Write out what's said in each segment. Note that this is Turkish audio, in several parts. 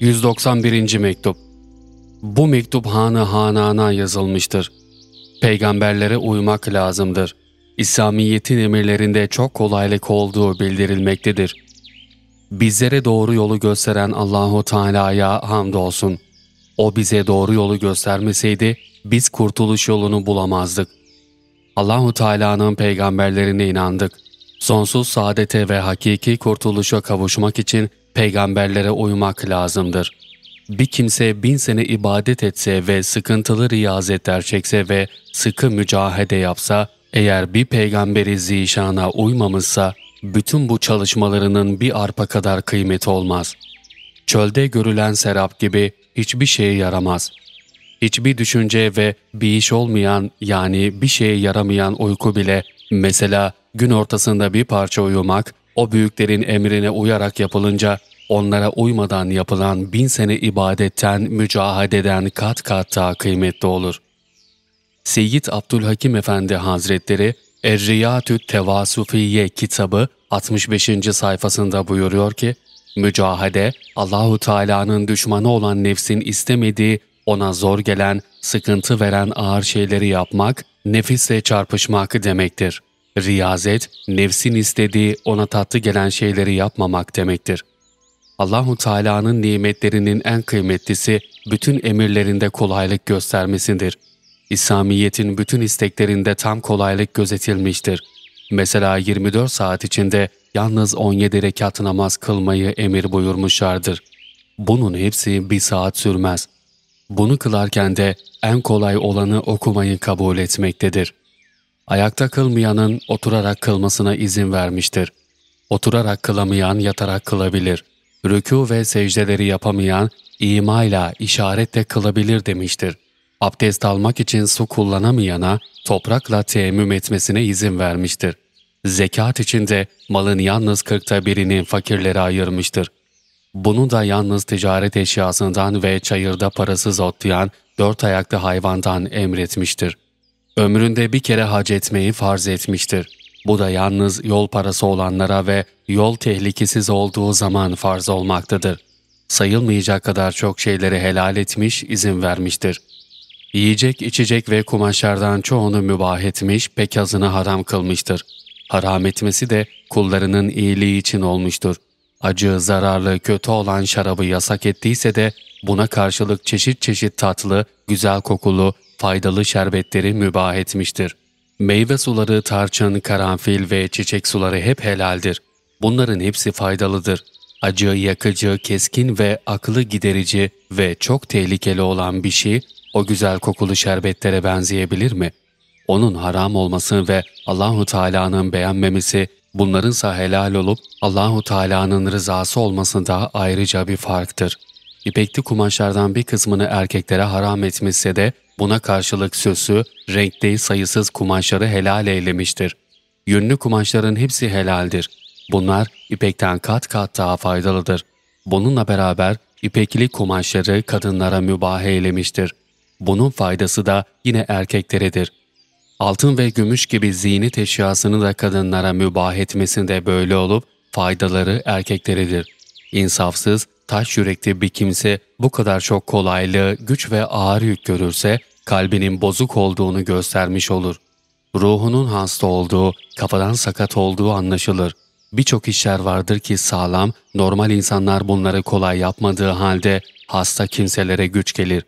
191. Mektup Bu mektup hanı hanana yazılmıştır. Peygamberlere uymak lazımdır. İslamiyet'in emirlerinde çok kolaylık olduğu bildirilmektedir. Bizlere doğru yolu gösteren Allahu Teala'ya hamdolsun. O bize doğru yolu göstermeseydi biz kurtuluş yolunu bulamazdık. Allahu Teala'nın peygamberlerine inandık. Sonsuz saadete ve hakiki kurtuluşa kavuşmak için peygamberlere uymak lazımdır. Bir kimse bin sene ibadet etse ve sıkıntılı riyazetler çekse ve sıkı mücahede yapsa, eğer bir peygamberi zişana uymamışsa, bütün bu çalışmalarının bir arpa kadar kıymeti olmaz. Çölde görülen serap gibi hiçbir şeye yaramaz. Hiçbir düşünce ve bir iş olmayan yani bir şeye yaramayan uyku bile, mesela gün ortasında bir parça uyumak, o büyüklerin emrine uyarak yapılınca onlara uymadan yapılan bin sene ibadetten, mücahededen kat kat daha kıymetli olur. Seyyid Abdülhakim Efendi Hazretleri Er-Riyatü Tevasufiye kitabı 65. sayfasında buyuruyor ki, Mücahede, Allahu Teala'nın düşmanı olan nefsin istemediği, ona zor gelen, sıkıntı veren ağır şeyleri yapmak, nefisle çarpışmak demektir. Riyazet, nefsin istediği, ona tatlı gelen şeyleri yapmamak demektir. Allahu Teala'nın nimetlerinin en kıymetlisi bütün emirlerinde kolaylık göstermesidir. İslamiyet'in bütün isteklerinde tam kolaylık gözetilmiştir. Mesela 24 saat içinde yalnız 17 rekat namaz kılmayı emir buyurmuşlardır. Bunun hepsi bir saat sürmez. Bunu kılarken de en kolay olanı okumayı kabul etmektedir. Ayakta kılmayanın oturarak kılmasına izin vermiştir. Oturarak kılamayan yatarak kılabilir. Rükû ve secdeleri yapamayan imayla, işaretle kılabilir demiştir. Abdest almak için su kullanamayana toprakla teyemmüm etmesine izin vermiştir. Zekat için de malın yalnız kırkta birini fakirlere ayırmıştır. Bunu da yalnız ticaret eşyasından ve çayırda parasız otlayan dört ayaklı hayvandan emretmiştir. Ömründe bir kere hac etmeyi farz etmiştir. Bu da yalnız yol parası olanlara ve yol tehlikesiz olduğu zaman farz olmaktadır. Sayılmayacak kadar çok şeyleri helal etmiş, izin vermiştir. Yiyecek, içecek ve kumaşlardan çoğunu mübah etmiş, pek azını haram kılmıştır. Haram etmesi de kullarının iyiliği için olmuştur. Acı, zararlı, kötü olan şarabı yasak ettiyse de buna karşılık çeşit çeşit tatlı, güzel kokulu, faydalı şerbetleri mübah etmiştir. Meyve suları, tarçın, karanfil ve çiçek suları hep helaldir. Bunların hepsi faydalıdır. Acı, yakıcı, keskin ve aklı giderici ve çok tehlikeli olan bir şey o güzel kokulu şerbetlere benzeyebilir mi? Onun haram olması ve Allahu Teala'nın beğenmemesi bunlarınsa helal olup Allahu Teala'nın rızası olmasında ayrıca bir farktır. İpekli kumaşlardan bir kısmını erkeklere haram etmişse de buna karşılık süsü, renkli sayısız kumaşları helal eylemiştir. Yünlü kumaşların hepsi helaldir. Bunlar ipekten kat kat daha faydalıdır. Bununla beraber ipekli kumaşları kadınlara mübah eylemiştir. Bunun faydası da yine erkekleredir. Altın ve gümüş gibi ziynet eşyasını da kadınlara mübah etmesinde böyle olup faydaları erkekleredir. İnsafsız, taş yürekli bir kimse bu kadar çok kolaylığı, güç ve ağır yük görürse kalbinin bozuk olduğunu göstermiş olur. Ruhunun hasta olduğu, kafadan sakat olduğu anlaşılır. Birçok işler vardır ki sağlam, normal insanlar bunları kolay yapmadığı halde hasta kimselere güç gelir.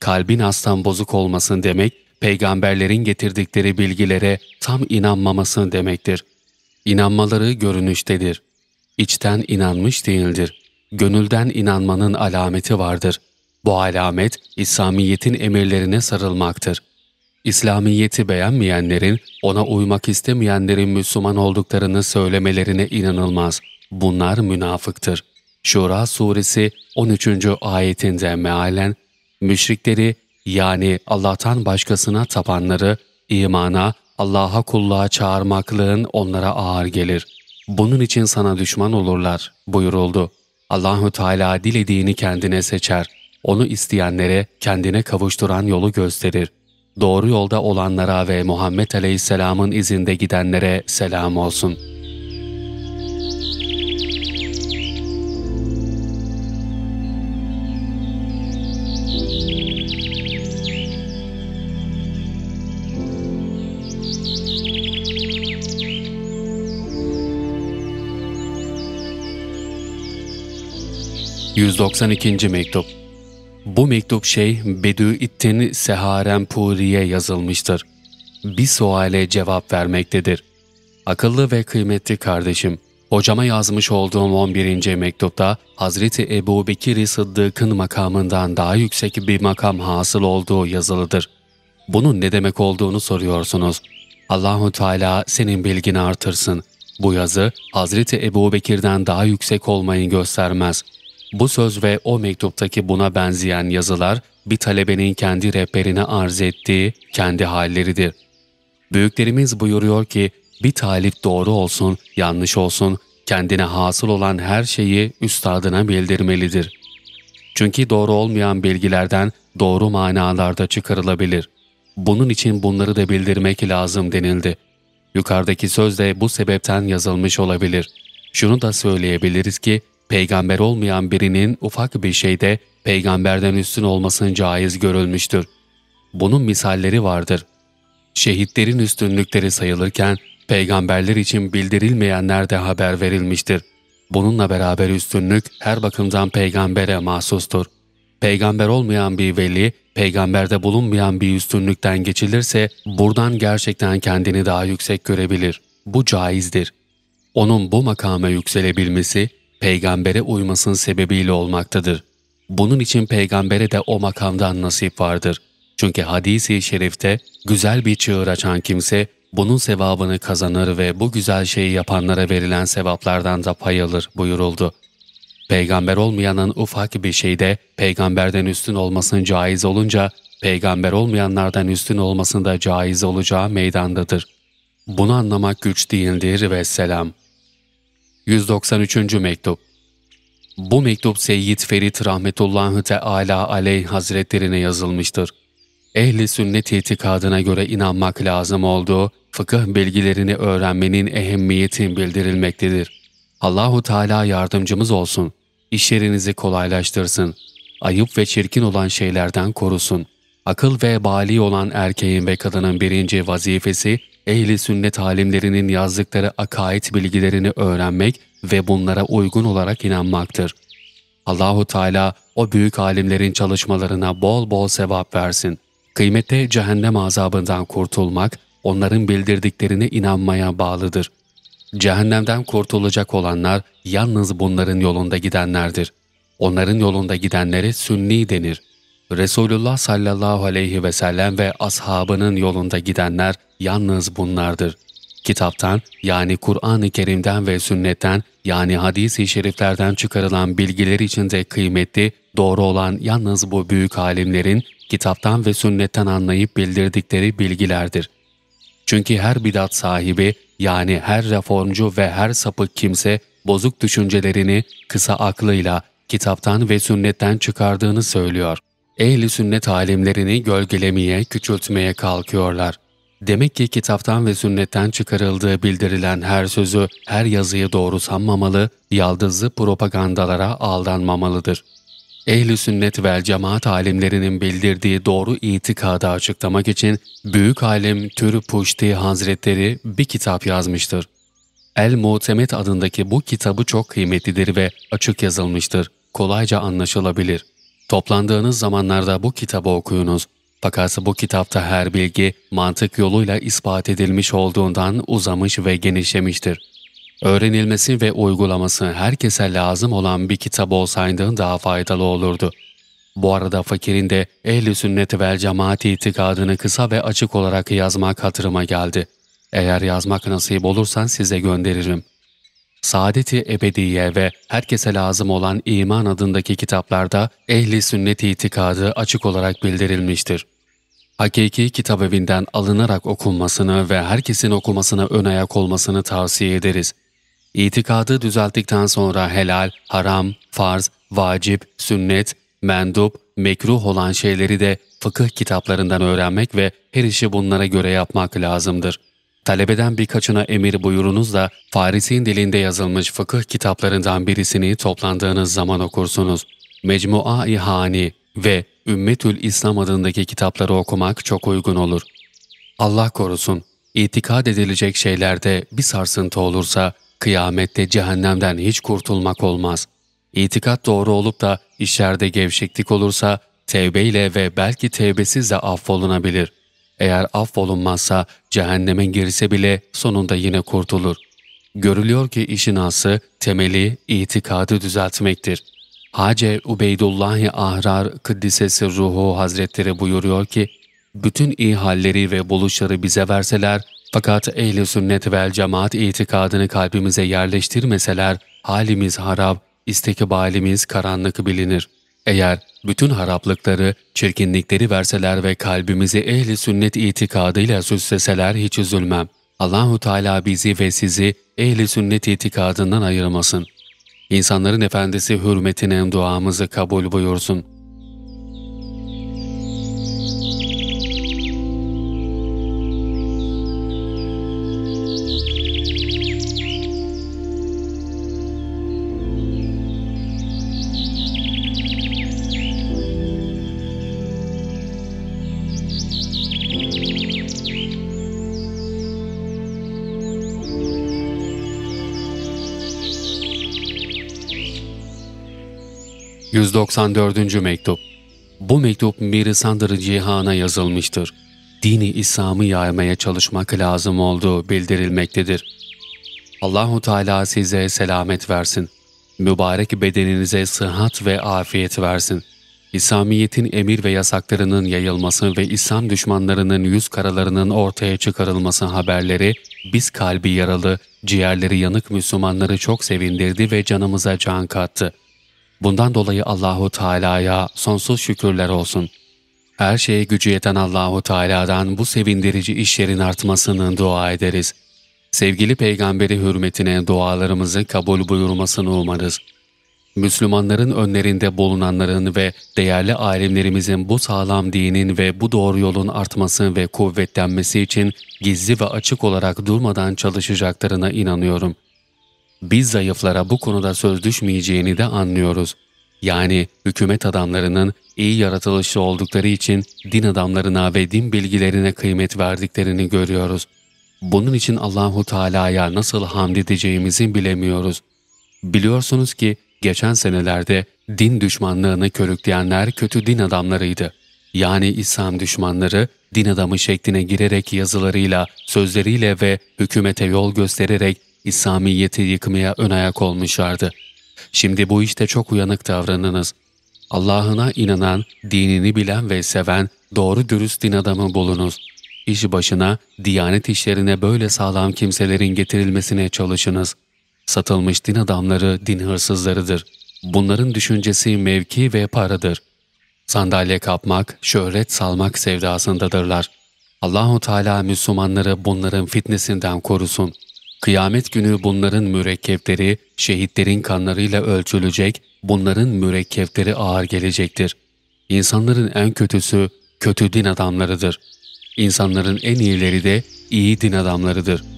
Kalbin hastan bozuk olmasın demek, peygamberlerin getirdikleri bilgilere tam inanmamasın demektir. İnanmaları görünüştedir. İçten inanmış değildir. Gönülden inanmanın alameti vardır. Bu alamet İslamiyet'in emirlerine sarılmaktır. İslamiyet'i beğenmeyenlerin, ona uymak istemeyenlerin Müslüman olduklarını söylemelerine inanılmaz. Bunlar münafıktır. Şura suresi 13. ayetinde mealen, müşrikleri yani Allah'tan başkasına tapanları imana, Allah'a kulluğa çağırmaklığın onlara ağır gelir. Bunun için sana düşman olurlar buyuruldu. Allahü Teala dilediğini kendine seçer. Onu isteyenlere kendine kavuşturan yolu gösterir. Doğru yolda olanlara ve Muhammed Aleyhisselam'ın izinde gidenlere selam olsun.'' 192. Mektup Bu mektup şey Bedü'ittin Seharem Puri'ye yazılmıştır. Bir suale cevap vermektedir. Akıllı ve kıymetli kardeşim, hocama yazmış olduğum 11. mektupta Hazreti Ebu Bekir Sıddık'ın makamından daha yüksek bir makam hasıl olduğu yazılıdır. Bunun ne demek olduğunu soruyorsunuz. Allahu Teala senin bilgini artırsın. Bu yazı Hazreti Ebu Bekir'den daha yüksek olmayı göstermez. Bu söz ve o mektuptaki buna benzeyen yazılar bir talebenin kendi rehberine arz ettiği kendi halleridir. Büyüklerimiz buyuruyor ki bir talip doğru olsun, yanlış olsun, kendine hasıl olan her şeyi üstadına bildirmelidir. Çünkü doğru olmayan bilgilerden doğru manalarda çıkarılabilir. Bunun için bunları da bildirmek lazım denildi. Yukarıdaki söz de bu sebepten yazılmış olabilir. Şunu da söyleyebiliriz ki, peygamber olmayan birinin ufak bir şeyde peygamberden üstün olmasın caiz görülmüştür. Bunun misalleri vardır. Şehitlerin üstünlükleri sayılırken, peygamberler için bildirilmeyenler de haber verilmiştir. Bununla beraber üstünlük her bakımdan peygambere mahsustur. Peygamber olmayan bir veli, peygamberde bulunmayan bir üstünlükten geçilirse buradan gerçekten kendini daha yüksek görebilir. Bu caizdir. Onun bu makama yükselebilmesi, peygambere uymasının sebebiyle olmaktadır. Bunun için peygambere de o makamdan nasip vardır. Çünkü hadisi şerifte güzel bir çığır açan kimse bunun sevabını kazanır ve bu güzel şeyi yapanlara verilen sevaplardan da pay alır buyuruldu. Peygamber olmayanın ufak bir şeyde peygamberden üstün olmasın caiz olunca, peygamber olmayanlardan üstün olmasın da caiz olacağı meydandadır. Bunu anlamak güç değildir ve selam. 193. Mektup Bu mektup Seyyid Ferit Rahmetullahi Teala Aleyh Hazretlerine yazılmıştır. Ehli sünnet itikadına göre inanmak lazım olduğu fıkıh bilgilerini öğrenmenin ehemmiyeti bildirilmektedir. Allahu Teala yardımcımız olsun. İşlerinizi kolaylaştırsın. Ayıp ve çirkin olan şeylerden korusun. Akıl ve bali olan erkeğin ve kadının birinci vazifesi, ehli sünnet alimlerinin yazdıkları akaid bilgilerini öğrenmek ve bunlara uygun olarak inanmaktır. Allahu Teala o büyük alimlerin çalışmalarına bol bol sevap versin. Kıymette cehennem azabından kurtulmak, onların bildirdiklerine inanmaya bağlıdır. Cehennemden kurtulacak olanlar yalnız bunların yolunda gidenlerdir. Onların yolunda gidenlere sünni denir. Resulullah sallallahu aleyhi ve sellem ve ashabının yolunda gidenler yalnız bunlardır. Kitaptan yani Kur'an-ı Kerim'den ve sünnetten yani hadis-i şeriflerden çıkarılan bilgiler içinde kıymetli, doğru olan yalnız bu büyük alimlerin kitaptan ve sünnetten anlayıp bildirdikleri bilgilerdir. Çünkü her bidat sahibi yani her reformcu ve her sapık kimse bozuk düşüncelerini kısa aklıyla kitaptan ve sünnetten çıkardığını söylüyor. Ehli sünnet alimlerini gölgelemeye, küçültmeye kalkıyorlar. Demek ki kitaptan ve sünnetten çıkarıldığı bildirilen her sözü, her yazıyı doğru sanmamalı, yaldızlı propagandalara aldanmamalıdır. Ehli sünnet vel cemaat alimlerinin bildirdiği doğru itikadı açıklamak için büyük alim Tür Puşti Hazretleri bir kitap yazmıştır. El-Mutemet adındaki bu kitabı çok kıymetlidir ve açık yazılmıştır. Kolayca anlaşılabilir. Toplandığınız zamanlarda bu kitabı okuyunuz. Fakat bu kitapta her bilgi mantık yoluyla ispat edilmiş olduğundan uzamış ve genişlemiştir. Öğrenilmesi ve uygulaması herkese lazım olan bir kitap olsaydı daha faydalı olurdu. Bu arada fakirin de ehli sünnet vel cemaat itikadını kısa ve açık olarak yazmak hatırıma geldi. Eğer yazmak nasip olursan size gönderirim. Saadeti Ebediye ve herkese lazım olan iman adındaki kitaplarda ehli sünnet itikadı açık olarak bildirilmiştir. Hakiki kitap evinden alınarak okunmasını ve herkesin okumasına ön ayak olmasını tavsiye ederiz. İtikadı düzelttikten sonra helal, haram, farz, vacip, sünnet, mendup, mekruh olan şeyleri de fıkıh kitaplarından öğrenmek ve her işi bunlara göre yapmak lazımdır. Talebeden birkaçına emir buyurunuz da Farisi'nin dilinde yazılmış fıkıh kitaplarından birisini toplandığınız zaman okursunuz. Mecmua-i Hani ve Ümmetül İslam adındaki kitapları okumak çok uygun olur. Allah korusun, itikad edilecek şeylerde bir sarsıntı olursa kıyamette cehennemden hiç kurtulmak olmaz. İtikat doğru olup da işlerde gevşeklik olursa tevbeyle ve belki tevbesiz de affolunabilir. Eğer affolunmazsa cehenneme girse bile sonunda yine kurtulur. Görülüyor ki işin aslı temeli itikadı düzeltmektir. Hace Ubeydullahi Ahrar Kıddisesi Ruhu Hazretleri buyuruyor ki, bütün iyi halleri ve buluşları bize verseler, fakat ehli sünnet vel cemaat itikadını kalbimize yerleştirmeseler, halimiz harap, istikbalimiz karanlık bilinir. Eğer bütün haraplıkları, çirkinlikleri verseler ve kalbimizi ehli sünnet itikadıyla süsleseler hiç üzülmem. Allahu Teala bizi ve sizi ehli sünnet itikadından ayırmasın. İnsanların efendisi hürmetine duamızı kabul buyursun. 194. Mektup Bu mektup Mirisandır Cihan'a yazılmıştır. Dini İslam'ı yaymaya çalışmak lazım olduğu bildirilmektedir. Allahu Teala size selamet versin. Mübarek bedeninize sıhhat ve afiyet versin. İslamiyet'in emir ve yasaklarının yayılması ve İslam düşmanlarının yüz karalarının ortaya çıkarılması haberleri biz kalbi yaralı, ciğerleri yanık Müslümanları çok sevindirdi ve canımıza can kattı.'' Bundan dolayı Allahu Teala'ya sonsuz şükürler olsun. Her şeye gücü yeten Allahu Teala'dan bu sevindirici işlerin artmasını dua ederiz. Sevgili peygamberi hürmetine dualarımızı kabul buyurmasını umarız. Müslümanların önlerinde bulunanların ve değerli alimlerimizin bu sağlam dinin ve bu doğru yolun artması ve kuvvetlenmesi için gizli ve açık olarak durmadan çalışacaklarına inanıyorum.'' Biz zayıflara bu konuda söz düşmeyeceğini de anlıyoruz. Yani hükümet adamlarının iyi yaratılışlı oldukları için din adamlarına ve din bilgilerine kıymet verdiklerini görüyoruz. Bunun için Allahu Teala'ya nasıl hamd edeceğimizi bilemiyoruz. Biliyorsunuz ki geçen senelerde din düşmanlığını körükleyenler kötü din adamlarıydı. Yani İslam düşmanları din adamı şekline girerek yazılarıyla, sözleriyle ve hükümete yol göstererek İslamiyet'i yıkmaya ön ayak olmuşlardı. Şimdi bu işte çok uyanık davranınız. Allah'ına inanan, dinini bilen ve seven doğru dürüst din adamı bulunuz. İş başına, diyanet işlerine böyle sağlam kimselerin getirilmesine çalışınız. Satılmış din adamları din hırsızlarıdır. Bunların düşüncesi mevki ve paradır. Sandalye kapmak, şöhret salmak sevdasındadırlar. Allahu Teala Müslümanları bunların fitnesinden korusun.'' Kıyamet günü bunların mürekkepleri şehitlerin kanlarıyla ölçülecek, bunların mürekkepleri ağır gelecektir. İnsanların en kötüsü kötü din adamlarıdır. İnsanların en iyileri de iyi din adamlarıdır.''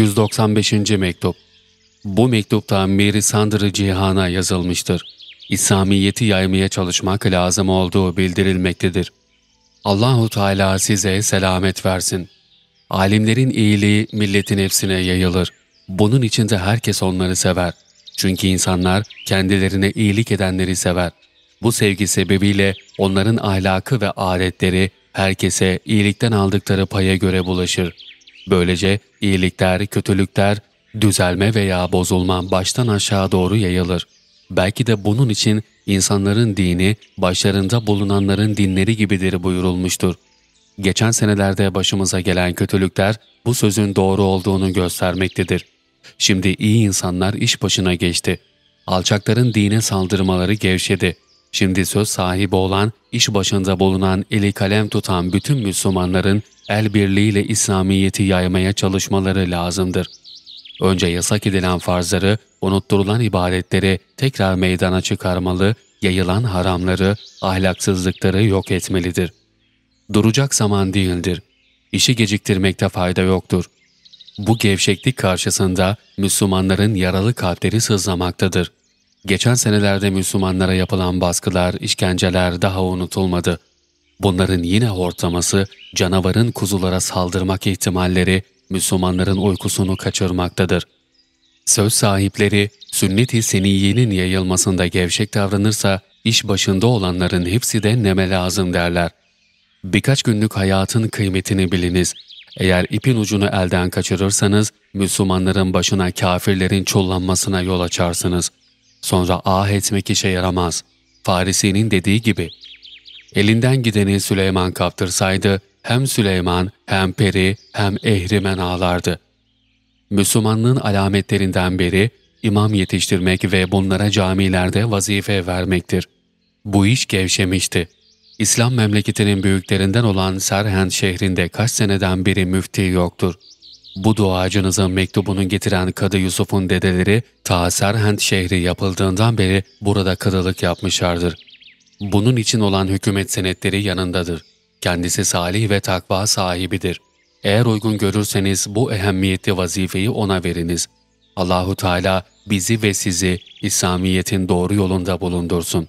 195. Mektup Bu mektupta Miri Sandırı Cihan'a yazılmıştır. İslamiyet'i yaymaya çalışmak lazım olduğu bildirilmektedir. Allahu Teala size selamet versin. Alimlerin iyiliği milletin hepsine yayılır. Bunun için de herkes onları sever. Çünkü insanlar kendilerine iyilik edenleri sever. Bu sevgi sebebiyle onların ahlakı ve adetleri herkese iyilikten aldıkları paya göre bulaşır.'' Böylece iyilikler, kötülükler, düzelme veya bozulma baştan aşağı doğru yayılır. Belki de bunun için insanların dini başlarında bulunanların dinleri gibidir buyurulmuştur. Geçen senelerde başımıza gelen kötülükler bu sözün doğru olduğunu göstermektedir. Şimdi iyi insanlar iş başına geçti. Alçakların dine saldırmaları gevşedi. Şimdi söz sahibi olan, iş başında bulunan, eli kalem tutan bütün Müslümanların el birliğiyle İslamiyet'i yaymaya çalışmaları lazımdır. Önce yasak edilen farzları, unutturulan ibadetleri tekrar meydana çıkarmalı, yayılan haramları, ahlaksızlıkları yok etmelidir. Duracak zaman değildir. işi geciktirmekte fayda yoktur. Bu gevşeklik karşısında Müslümanların yaralı kalpleri sızlamaktadır. Geçen senelerde Müslümanlara yapılan baskılar, işkenceler daha unutulmadı. Bunların yine hortlaması, canavarın kuzulara saldırmak ihtimalleri Müslümanların uykusunu kaçırmaktadır. Söz sahipleri, sünnet-i seniyyenin yayılmasında gevşek davranırsa, iş başında olanların hepsi de neme lazım derler. Birkaç günlük hayatın kıymetini biliniz. Eğer ipin ucunu elden kaçırırsanız, Müslümanların başına kafirlerin çullanmasına yol açarsınız. Sonra ah etmek işe yaramaz. Farisi'nin dediği gibi, elinden gideni Süleyman kaptırsaydı, hem Süleyman hem Peri hem Ehrimen ağlardı. Müslümanlığın alametlerinden biri, imam yetiştirmek ve bunlara camilerde vazife vermektir. Bu iş gevşemişti. İslam memleketinin büyüklerinden olan Serhend şehrinde kaç seneden beri müfti yoktur. Bu duacınızın mektubunu getiren Kadı Yusuf'un dedeleri ta Serhend şehri yapıldığından beri burada kadılık yapmışlardır. Bunun için olan hükümet senetleri yanındadır. Kendisi salih ve takva sahibidir. Eğer uygun görürseniz bu ehemmiyetli vazifeyi ona veriniz. Allahu Teala bizi ve sizi İslamiyet'in doğru yolunda bulundursun.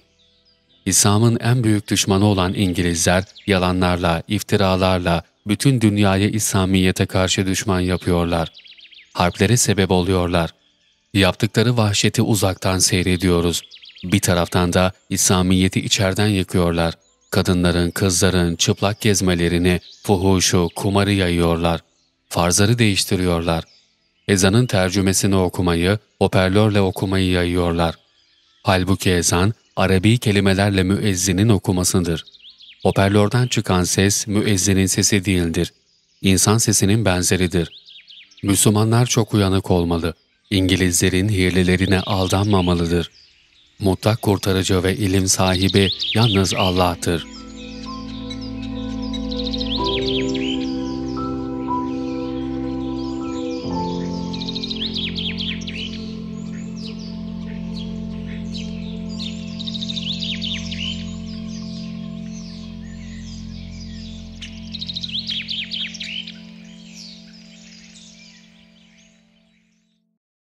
İslam'ın en büyük düşmanı olan İngilizler yalanlarla, iftiralarla bütün dünyayı İslamiyet'e karşı düşman yapıyorlar. Harplere sebep oluyorlar. Yaptıkları vahşeti uzaktan seyrediyoruz. Bir taraftan da İslamiyet'i içeriden yıkıyorlar. Kadınların, kızların çıplak gezmelerini, fuhuşu, kumarı yayıyorlar. Farzları değiştiriyorlar. Ezanın tercümesini okumayı, hoparlörle okumayı yayıyorlar. Halbuki ezan, Arabi kelimelerle müezzinin okumasıdır. Hoparlörden çıkan ses müezzinin sesi değildir. İnsan sesinin benzeridir. Müslümanlar çok uyanık olmalı. İngilizlerin hilelerine aldanmamalıdır. Mutlak kurtarıcı ve ilim sahibi yalnız Allah'tır.''